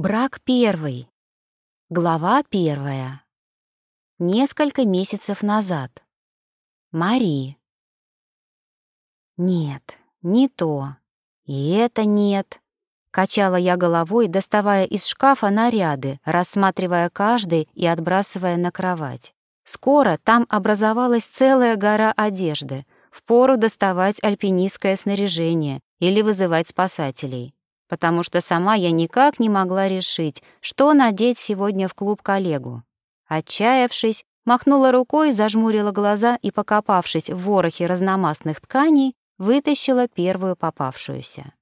Брак первый. Глава первая. Несколько месяцев назад. Мари. Нет, не то. И это нет. Качала я головой, доставая из шкафа наряды, рассматривая каждый и отбрасывая на кровать. Скоро там образовалась целая гора одежды. Впору доставать альпинистское снаряжение или вызывать спасателей потому что сама я никак не могла решить, что надеть сегодня в клуб коллегу. Отчаявшись, махнула рукой, зажмурила глаза и, покопавшись в ворохе разномастных тканей, вытащила первую попавшуюся.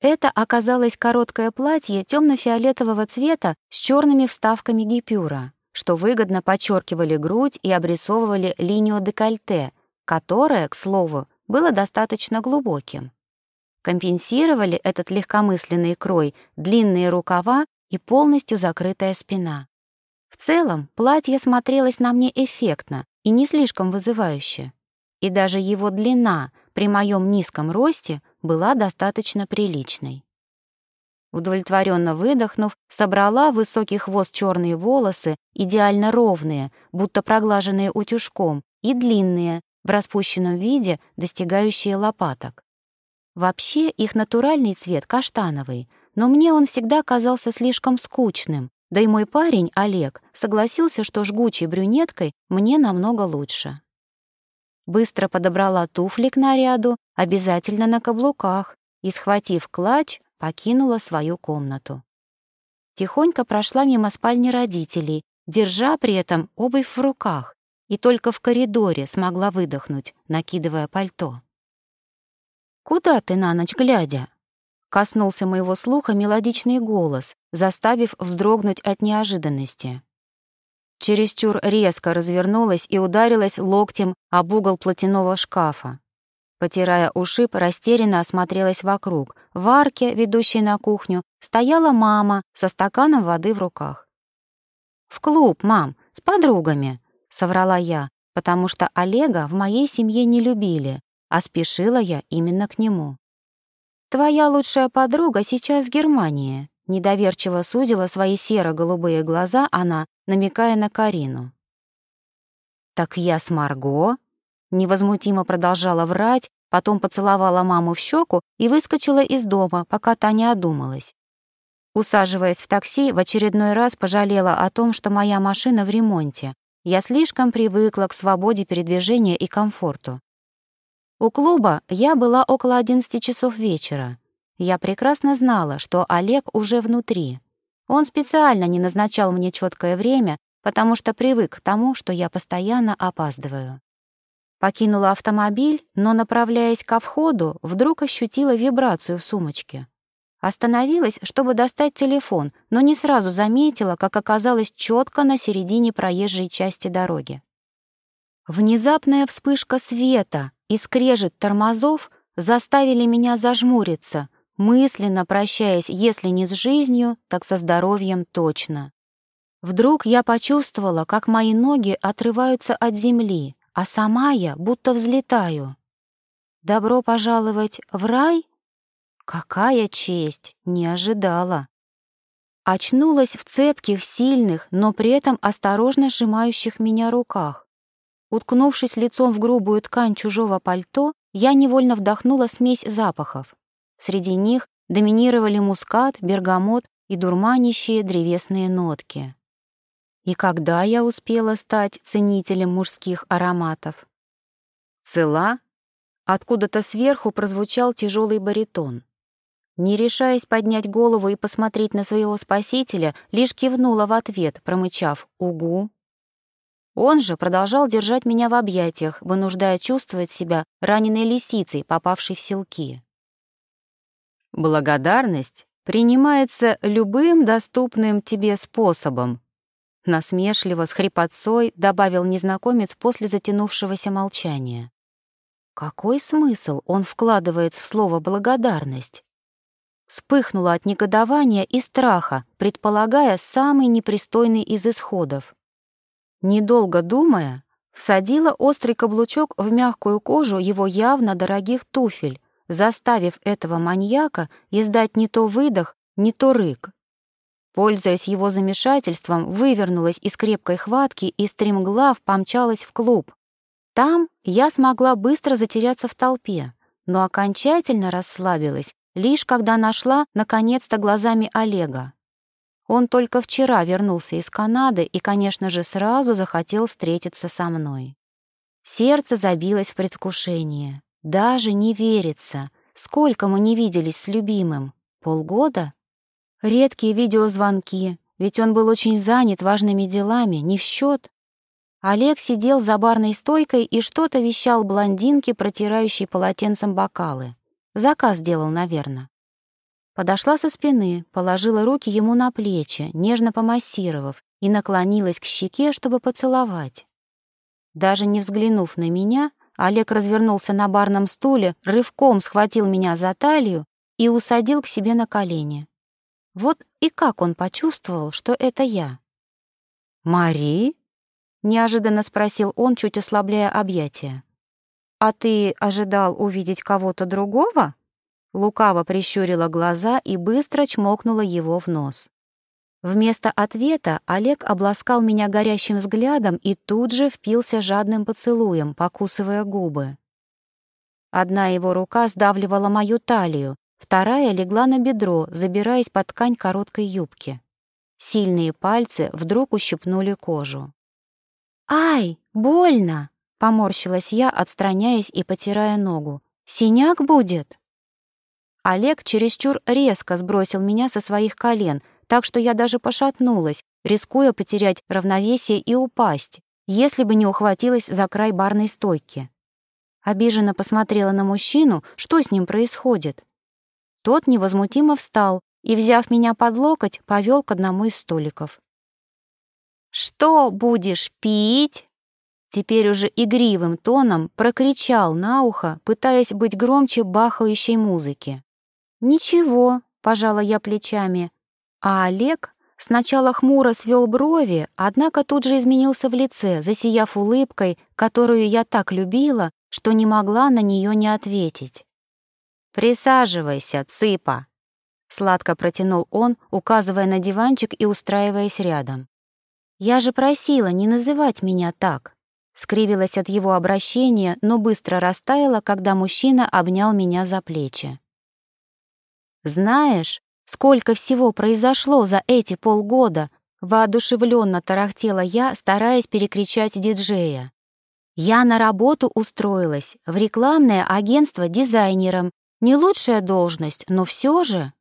Это оказалось короткое платье темно-фиолетового цвета с черными вставками гипюра, что выгодно подчеркивали грудь и обрисовывали линию декольте, которое, к слову, было достаточно глубоким. Компенсировали этот легкомысленный крой длинные рукава и полностью закрытая спина. В целом, платье смотрелось на мне эффектно и не слишком вызывающе. И даже его длина при моем низком росте была достаточно приличной. Удовлетворенно выдохнув, собрала в высокий хвост черные волосы, идеально ровные, будто проглаженные утюжком, и длинные, в распущенном виде, достигающие лопаток. Вообще их натуральный цвет каштановый, но мне он всегда казался слишком скучным, да и мой парень, Олег, согласился, что жгучей брюнеткой мне намного лучше. Быстро подобрала туфли к наряду, обязательно на каблуках, и, схватив клатч, покинула свою комнату. Тихонько прошла мимо спальни родителей, держа при этом обувь в руках, и только в коридоре смогла выдохнуть, накидывая пальто. «Куда ты на ночь глядя?» Коснулся моего слуха мелодичный голос, заставив вздрогнуть от неожиданности. Чересчур резко развернулась и ударилась локтем об угол платяного шкафа. Потирая ушиб, растерянно осмотрелась вокруг. В арке, ведущей на кухню, стояла мама со стаканом воды в руках. «В клуб, мам, с подругами», — соврала я, потому что Олега в моей семье не любили, а спешила я именно к нему. «Твоя лучшая подруга сейчас в Германии», — недоверчиво сузила свои серо-голубые глаза она, намекая на Карину. «Так я с Марго?» — невозмутимо продолжала врать, потом поцеловала маму в щеку и выскочила из дома, пока та не одумалась. Усаживаясь в такси, в очередной раз пожалела о том, что моя машина в ремонте. Я слишком привыкла к свободе передвижения и комфорту. У клуба я была около 11 часов вечера. Я прекрасно знала, что Олег уже внутри. Он специально не назначал мне четкое время, потому что привык к тому, что я постоянно опаздываю. Покинула автомобиль, но, направляясь ко входу, вдруг ощутила вибрацию в сумочке. Остановилась, чтобы достать телефон, но не сразу заметила, как оказалась четко на середине проезжей части дороги. Внезапная вспышка света и скрежет тормозов заставили меня зажмуриться, мысленно прощаясь, если не с жизнью, так со здоровьем точно. Вдруг я почувствовала, как мои ноги отрываются от земли, а сама я будто взлетаю. Добро пожаловать в рай? Какая честь, не ожидала. Очнулась в цепких, сильных, но при этом осторожно сжимающих меня руках. Уткнувшись лицом в грубую ткань чужого пальто, я невольно вдохнула смесь запахов. Среди них доминировали мускат, бергамот и дурманящие древесные нотки. И когда я успела стать ценителем мужских ароматов? «Цела?» Откуда-то сверху прозвучал тяжелый баритон. Не решаясь поднять голову и посмотреть на своего спасителя, лишь кивнула в ответ, промычав «Угу». Он же продолжал держать меня в объятиях, вынуждая чувствовать себя раненой лисицей, попавшей в селки. «Благодарность принимается любым доступным тебе способом», насмешливо, с хрипотцой добавил незнакомец после затянувшегося молчания. Какой смысл он вкладывает в слово «благодарность»? Вспыхнула от негодования и страха, предполагая самый непристойный из исходов. Недолго думая, всадила острый каблучок в мягкую кожу его явно дорогих туфель, заставив этого маньяка издать не то выдох, не то рык. Пользуясь его замешательством, вывернулась из крепкой хватки и стремглав помчалась в клуб. Там я смогла быстро затеряться в толпе, но окончательно расслабилась, лишь когда нашла, наконец-то, глазами Олега. Он только вчера вернулся из Канады и, конечно же, сразу захотел встретиться со мной. Сердце забилось в предвкушении. Даже не верится, сколько мы не виделись с любимым. Полгода? Редкие видеозвонки, ведь он был очень занят важными делами, не в счет. Олег сидел за барной стойкой и что-то вещал блондинке, протирающей полотенцем бокалы. Заказ делал, наверное. Подошла со спины, положила руки ему на плечи, нежно помассировав, и наклонилась к щеке, чтобы поцеловать. Даже не взглянув на меня, Олег развернулся на барном стуле, рывком схватил меня за талию и усадил к себе на колени. Вот и как он почувствовал, что это я. «Мари?» — неожиданно спросил он, чуть ослабляя объятия. «А ты ожидал увидеть кого-то другого?» Лукаво прищурила глаза и быстро чмокнула его в нос. Вместо ответа Олег обласкал меня горящим взглядом и тут же впился жадным поцелуем, покусывая губы. Одна его рука сдавливала мою талию, вторая легла на бедро, забираясь под ткань короткой юбки. Сильные пальцы вдруг ущипнули кожу. «Ай, больно!» Поморщилась я, отстраняясь и потирая ногу. «Синяк будет?» Олег чересчур резко сбросил меня со своих колен, так что я даже пошатнулась, рискуя потерять равновесие и упасть, если бы не ухватилась за край барной стойки. Обиженно посмотрела на мужчину, что с ним происходит. Тот невозмутимо встал и, взяв меня под локоть, повел к одному из столиков. «Что будешь пить?» теперь уже игривым тоном прокричал на ухо, пытаясь быть громче бахающей музыки. «Ничего», — пожала я плечами, а Олег сначала хмуро свел брови, однако тут же изменился в лице, засияв улыбкой, которую я так любила, что не могла на нее не ответить. «Присаживайся, цыпа!» — сладко протянул он, указывая на диванчик и устраиваясь рядом. «Я же просила не называть меня так!» Скривилась от его обращения, но быстро растаяла, когда мужчина обнял меня за плечи. «Знаешь, сколько всего произошло за эти полгода?» Воодушевленно тарахтела я, стараясь перекричать диджея. «Я на работу устроилась, в рекламное агентство дизайнером. Не лучшая должность, но все же...»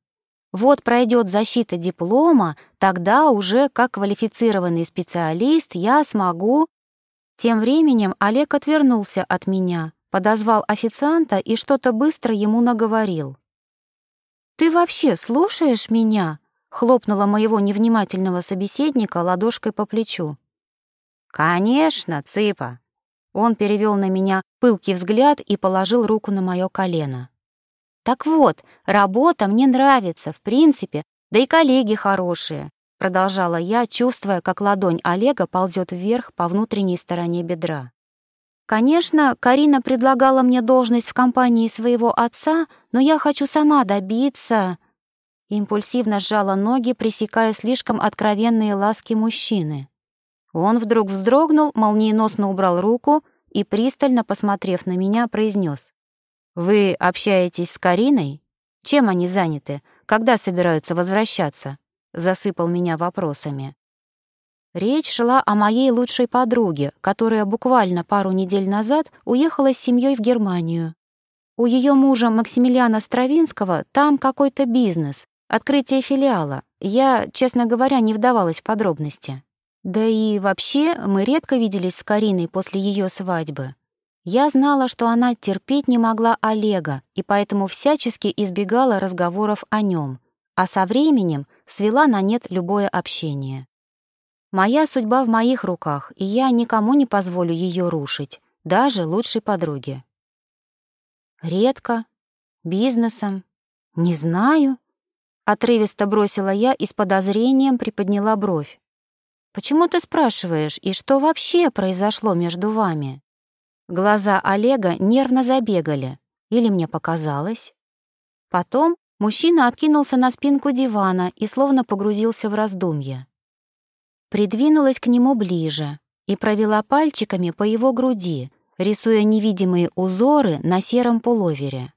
Вот пройдет защита диплома, тогда уже как квалифицированный специалист я смогу тем временем Олег отвернулся от меня, подозвал официанта и что-то быстро ему наговорил. «Ты вообще слушаешь меня?» — хлопнула моего невнимательного собеседника ладошкой по плечу. «Конечно, цыпа!» Он перевел на меня пылкий взгляд и положил руку на мое колено. «Так вот, работа мне нравится, в принципе, да и коллеги хорошие. Продолжала я, чувствуя, как ладонь Олега ползет вверх по внутренней стороне бедра. Конечно, Карина предлагала мне должность в компании своего отца, но я хочу сама добиться... Импульсивно сжала ноги, пресекая слишком откровенные ласки мужчины. Он вдруг вздрогнул, молниеносно убрал руку и, пристально посмотрев на меня, произнес. «Вы общаетесь с Кариной? Чем они заняты? Когда собираются возвращаться?» засыпал меня вопросами. Речь шла о моей лучшей подруге, которая буквально пару недель назад уехала с семьей в Германию. У ее мужа Максимилиана Стравинского там какой-то бизнес, открытие филиала. Я, честно говоря, не вдавалась в подробности. Да и вообще мы редко виделись с Кариной после ее свадьбы. Я знала, что она терпеть не могла Олега, и поэтому всячески избегала разговоров о нем. А со временем свела на нет любое общение. Моя судьба в моих руках, и я никому не позволю ее рушить, даже лучшей подруге. Редко, бизнесом, не знаю. Отрывисто бросила я и с подозрением приподняла бровь. «Почему ты спрашиваешь, и что вообще произошло между вами?» Глаза Олега нервно забегали, или мне показалось. Потом Мужчина откинулся на спинку дивана и словно погрузился в раздумья. Придвинулась к нему ближе и провела пальчиками по его груди, рисуя невидимые узоры на сером пуловере.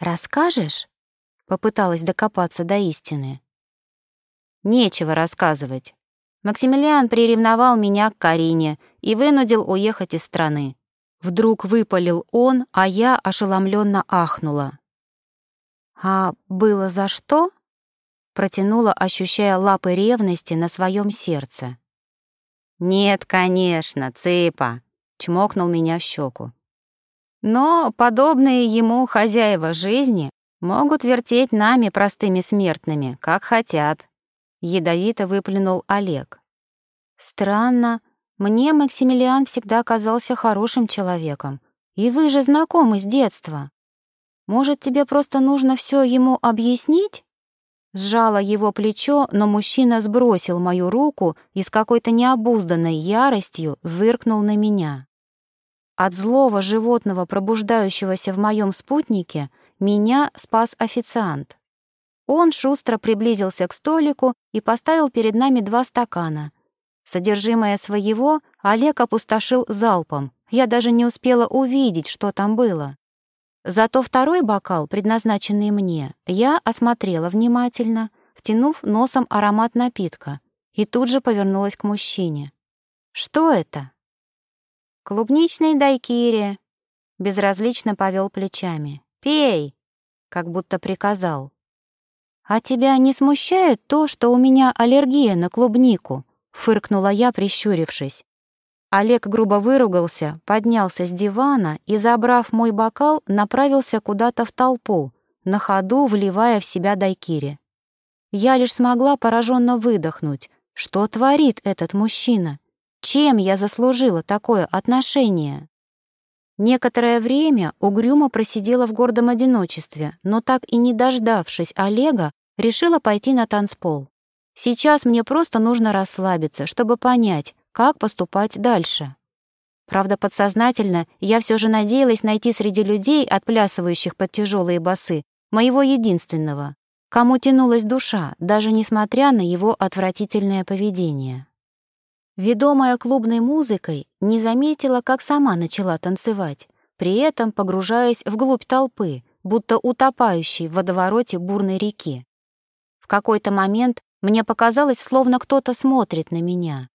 «Расскажешь?» — попыталась докопаться до истины. «Нечего рассказывать. Максимилиан приревновал меня к Карине и вынудил уехать из страны. Вдруг выпалил он, а я ошеломленно ахнула. «А было за что?» Протянула, ощущая лапы ревности на своем сердце. «Нет, конечно, цыпа!» — чмокнул меня в щеку. «Но подобные ему хозяева жизни могут вертеть нами, простыми смертными, как хотят», — ядовито выплюнул Олег. «Странно, мне Максимилиан всегда казался хорошим человеком, и вы же знакомы с детства. Может, тебе просто нужно все ему объяснить?» Сжала его плечо, но мужчина сбросил мою руку и с какой-то необузданной яростью зыркнул на меня. От злого животного, пробуждающегося в моем спутнике, меня спас официант. Он шустро приблизился к столику и поставил перед нами два стакана. Содержимое своего Олег опустошил залпом. Я даже не успела увидеть, что там было. Зато второй бокал, предназначенный мне, я осмотрела внимательно, втянув носом аромат напитка, и тут же повернулась к мужчине. «Что это?» «Клубничный дайкири», — безразлично повел плечами. «Пей!» — как будто приказал. «А тебя не смущает то, что у меня аллергия на клубнику?» — фыркнула я, прищурившись. Олег грубо выругался, поднялся с дивана и, забрав мой бокал, направился куда-то в толпу, на ходу вливая в себя дайкири. Я лишь смогла пораженно выдохнуть. Что творит этот мужчина? Чем я заслужила такое отношение? Некоторое время угрюмо просидела в гордом одиночестве, но так и не дождавшись Олега, решила пойти на танцпол. Сейчас мне просто нужно расслабиться, чтобы понять, как поступать дальше. Правда, подсознательно я все же надеялась найти среди людей, отплясывающих под тяжелые басы, моего единственного, кому тянулась душа, даже несмотря на его отвратительное поведение. Ведомая клубной музыкой, не заметила, как сама начала танцевать, при этом погружаясь вглубь толпы, будто утопающий в водовороте бурной реки. В какой-то момент мне показалось, словно кто-то смотрит на меня.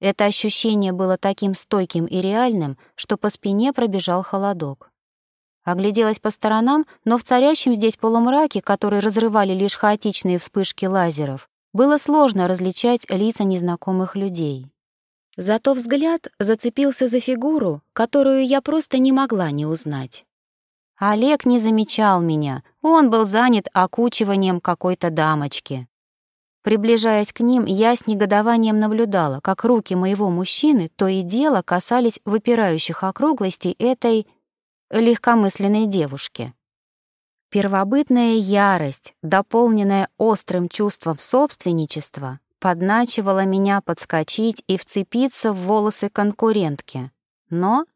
Это ощущение было таким стойким и реальным, что по спине пробежал холодок. Огляделась по сторонам, но в царящем здесь полумраке, который разрывали лишь хаотичные вспышки лазеров, было сложно различать лица незнакомых людей. Зато взгляд зацепился за фигуру, которую я просто не могла не узнать. Олег не замечал меня, он был занят окучиванием какой-то дамочки. Приближаясь к ним, я с негодованием наблюдала, как руки моего мужчины то и дело касались выпирающих округлостей этой легкомысленной девушки. Первобытная ярость, дополненная острым чувством собственничества, подначивала меня подскочить и вцепиться в волосы конкурентки. Но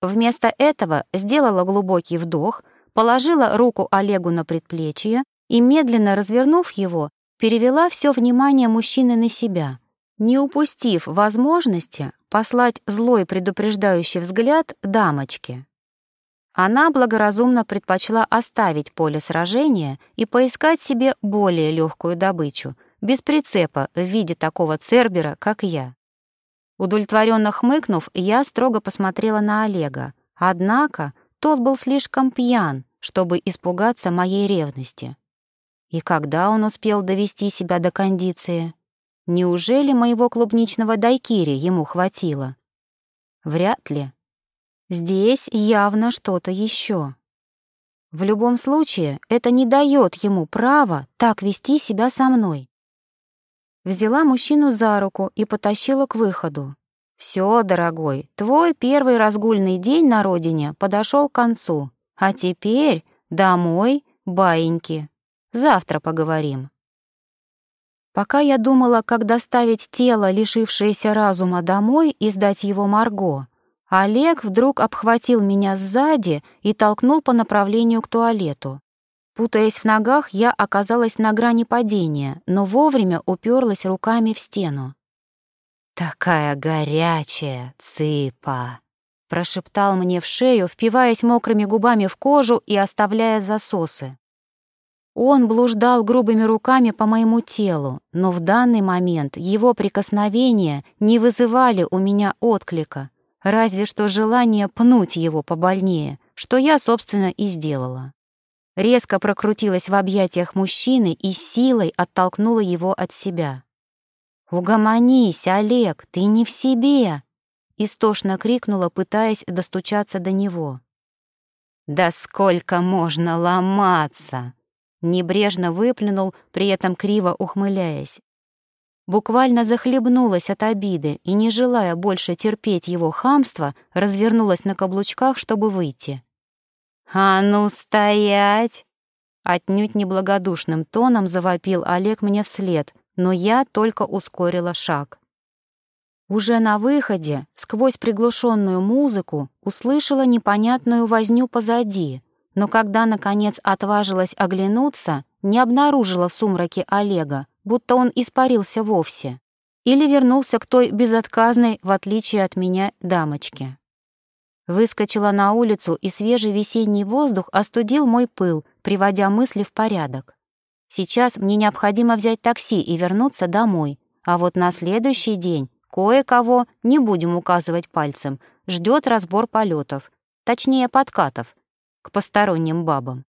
вместо этого сделала глубокий вдох, положила руку Олегу на предплечье и, медленно развернув его, перевела все внимание мужчины на себя, не упустив возможности послать злой предупреждающий взгляд дамочке. Она благоразумно предпочла оставить поле сражения и поискать себе более легкую добычу, без прицепа в виде такого цербера, как я. Удовлетворенно хмыкнув, я строго посмотрела на Олега, однако тот был слишком пьян, чтобы испугаться моей ревности. И когда он успел довести себя до кондиции? Неужели моего клубничного дайкири ему хватило? Вряд ли. Здесь явно что-то еще. В любом случае, это не дает ему права так вести себя со мной. Взяла мужчину за руку и потащила к выходу. «Все, дорогой, твой первый разгульный день на родине подошел к концу, а теперь домой, баиньки». Завтра поговорим. Пока я думала, как доставить тело, лишившееся разума, домой и сдать его Марго, Олег вдруг обхватил меня сзади и толкнул по направлению к туалету. Путаясь в ногах, я оказалась на грани падения, но вовремя уперлась руками в стену. «Такая горячая, цыпа!» — прошептал мне в шею, впиваясь мокрыми губами в кожу и оставляя засосы. Он блуждал грубыми руками по моему телу, но в данный момент его прикосновения не вызывали у меня отклика, разве что желание пнуть его побольнее, что я, собственно, и сделала резко прокрутилась в объятиях мужчины и силой оттолкнула его от себя. «Угомонись, Олег, ты не в себе!» — истошно крикнула, пытаясь достучаться до него. «Да сколько можно ломаться!» — небрежно выплюнул, при этом криво ухмыляясь. Буквально захлебнулась от обиды и, не желая больше терпеть его хамство, развернулась на каблучках, чтобы выйти. «А ну, стоять!» Отнюдь неблагодушным тоном завопил Олег мне вслед, но я только ускорила шаг. Уже на выходе, сквозь приглушенную музыку, услышала непонятную возню позади, но когда, наконец, отважилась оглянуться, не обнаружила в сумраке Олега, будто он испарился вовсе. Или вернулся к той безотказной, в отличие от меня, дамочке. Выскочила на улицу, и свежий весенний воздух остудил мой пыл, приводя мысли в порядок. Сейчас мне необходимо взять такси и вернуться домой, а вот на следующий день кое-кого, не будем указывать пальцем, ждет разбор полетов, точнее подкатов, к посторонним бабам.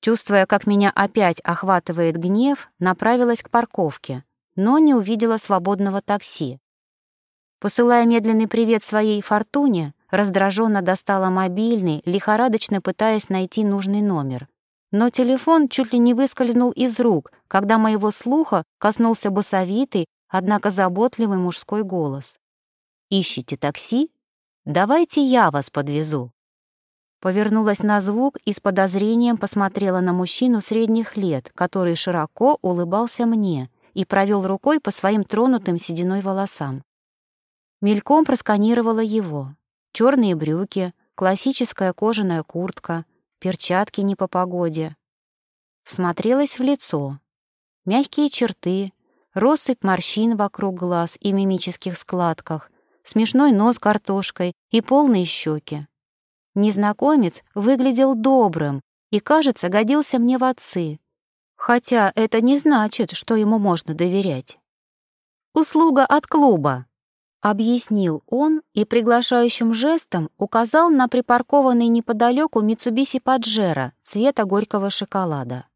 Чувствуя, как меня опять охватывает гнев, направилась к парковке, но не увидела свободного такси. Посылая медленный привет своей фортуне, раздраженно достала мобильный, лихорадочно пытаясь найти нужный номер. Но телефон чуть ли не выскользнул из рук, когда моего слуха коснулся басовитый, однако заботливый мужской голос. «Ищите такси? Давайте я вас подвезу». Повернулась на звук и с подозрением посмотрела на мужчину средних лет, который широко улыбался мне и провел рукой по своим тронутым сединой волосам. Мельком просканировала его. Черные брюки, классическая кожаная куртка, перчатки не по погоде. Всмотрелась в лицо. Мягкие черты, россыпь морщин вокруг глаз и мимических складках, смешной нос картошкой и полные щеки. Незнакомец выглядел добрым и, кажется, годился мне в отцы. Хотя это не значит, что ему можно доверять. «Услуга от клуба», Объяснил он и приглашающим жестом указал на припаркованный неподалеку Митсубиси Паджеро цвета горького шоколада.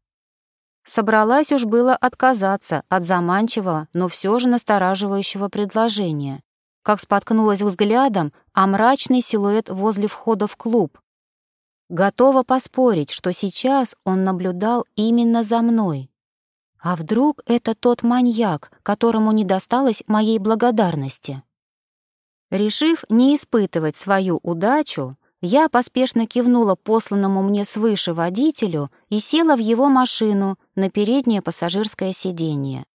Собралась уж было отказаться от заманчивого, но все же настораживающего предложения, как споткнулась взглядом о мрачный силуэт возле входа в клуб. Готова поспорить, что сейчас он наблюдал именно за мной. А вдруг это тот маньяк, которому не досталось моей благодарности? Решив не испытывать свою удачу, я поспешно кивнула посланному мне свыше водителю и села в его машину на переднее пассажирское сиденье.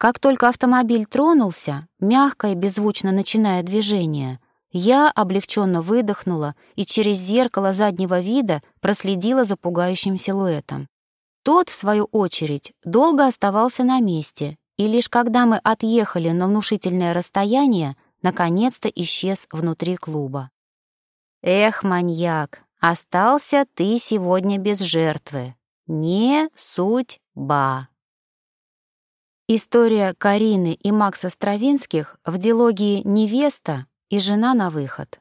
Как только автомобиль тронулся, мягко и беззвучно начиная движение, я облегченно выдохнула и через зеркало заднего вида проследила за пугающим силуэтом. Тот, в свою очередь, долго оставался на месте, и лишь когда мы отъехали на внушительное расстояние, наконец-то исчез внутри клуба. «Эх, маньяк, остался ты сегодня без жертвы. Не судьба». История Карины и Макса Стравинских в дилогии «Невеста» и «Жена на выход».